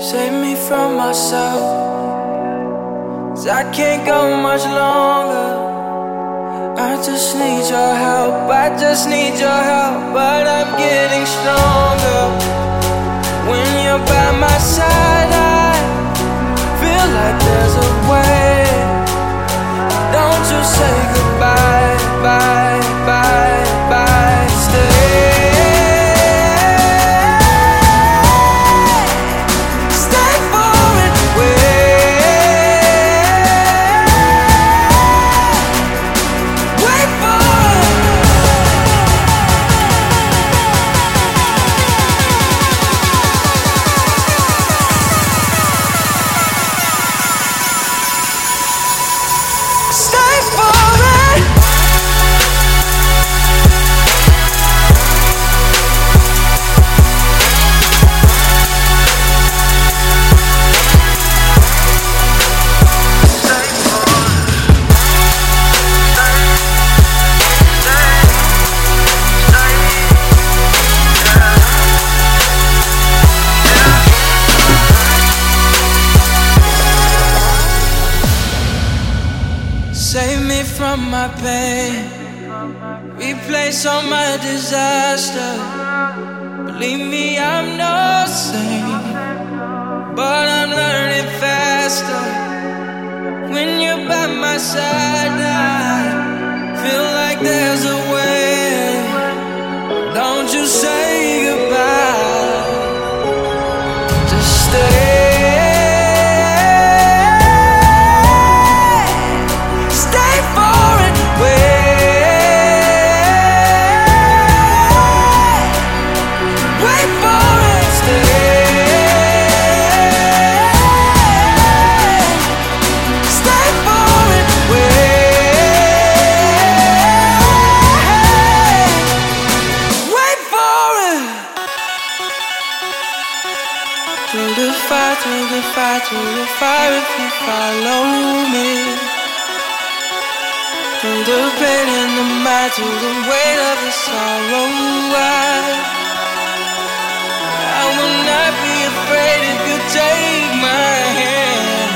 Save me from myself. Cause I can't go much longer. I just need your help. I just need your help. But I'm getting stronger. When you're by my side, I me from my pain. Replace all my disaster. Believe me, I'm no saint. But I'm learning faster. When you're by my side, I through the fire, through the fire, if you follow me. Through the pain and the mind, through the weight of the sorrow, I, I will not be afraid if you take my hand.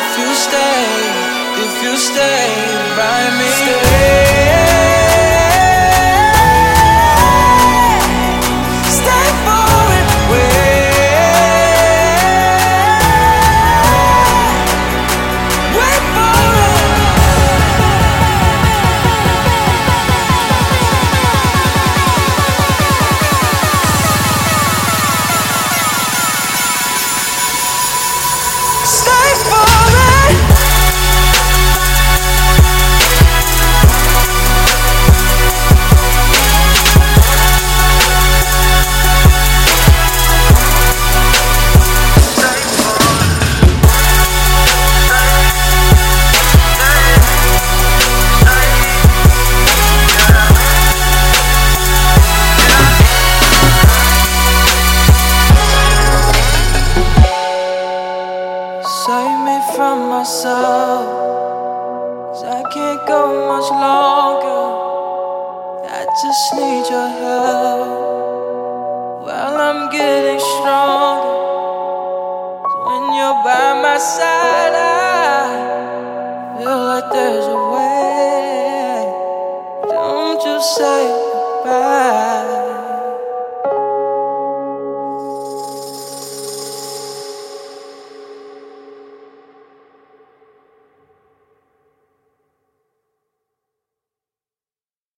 If you stay, if you stay by me. Stay. From myself. Cause I can't go much longer. I just need your help. Well, I'm getting stronger. when you're by my side, I feel like there's a way. Don't you say goodbye.